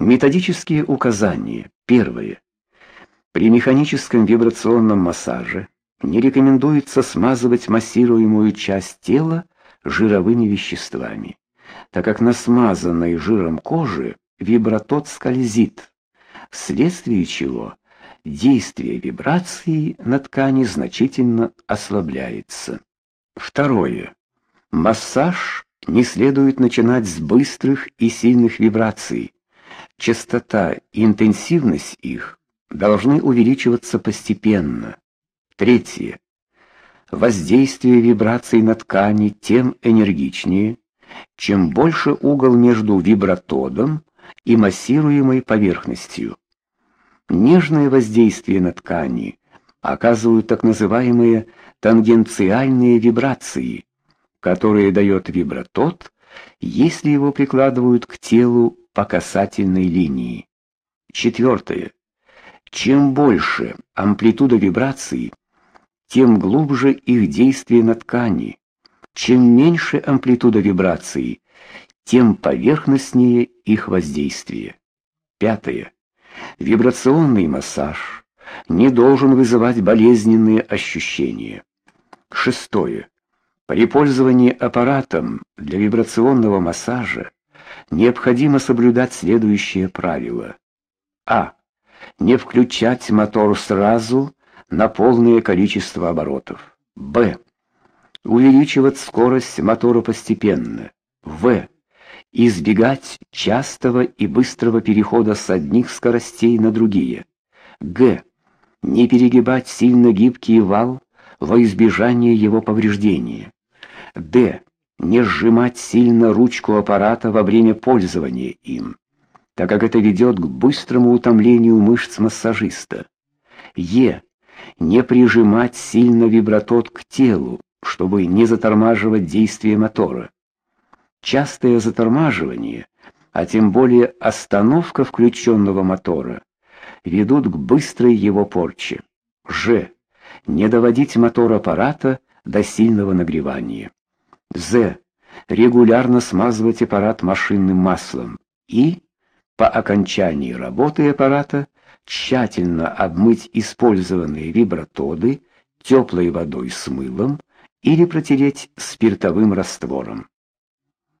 Методические указания. Первое. При механическом вибрационном массаже не рекомендуется смазывать массируемую часть тела жировыми веществами, так как на смазанной жиром коже вибратот скользит, вследствие чего действие вибрации на ткани значительно ослабляется. Второе. Массаж не следует начинать с быстрых и сильных вибраций. Частота и интенсивность их должны увеличиваться постепенно. Третье. Воздействие вибраций на ткани тем энергичнее, чем больше угол между вибратодом и массируемой поверхностью. Нежное воздействие на ткани оказывают так называемые тангенциальные вибрации, которые дает вибратод, если его прикладывают к телу по касательной линии. Четвертое. Чем больше амплитуда вибраций, тем глубже их действие на ткани. Чем меньше амплитуда вибраций, тем поверхностнее их воздействие. Пятое. Вибрационный массаж не должен вызывать болезненные ощущения. Шестое. При пользовании аппаратом для вибрационного массажа необходимо соблюдать следующие правила. А. Не включать мотор сразу на полное количество оборотов. Б. Увеличивать скорость мотора постепенно. В. Избегать частого и быстрого перехода с одних скоростей на другие. Г. Не перегибать сильно гибкий вал во избежание его повреждения. Д. Не сжимать сильно ручку аппарата во время пользования им, так как это ведет к быстрому утомлению мышц массажиста. Е. Не прижимать сильно вибратот к телу, чтобы не затормаживать действие мотора. Частое затормаживание, а тем более остановка включенного мотора, ведут к быстрой его порче. Ж. Не доводить мотор аппарата до сильного нагревания. З. Регулярно смазывать аппарат машинным маслом. И по окончании работы аппарата тщательно обмыть использованные вибратоды теплой водой с мылом или протереть спиртовым раствором.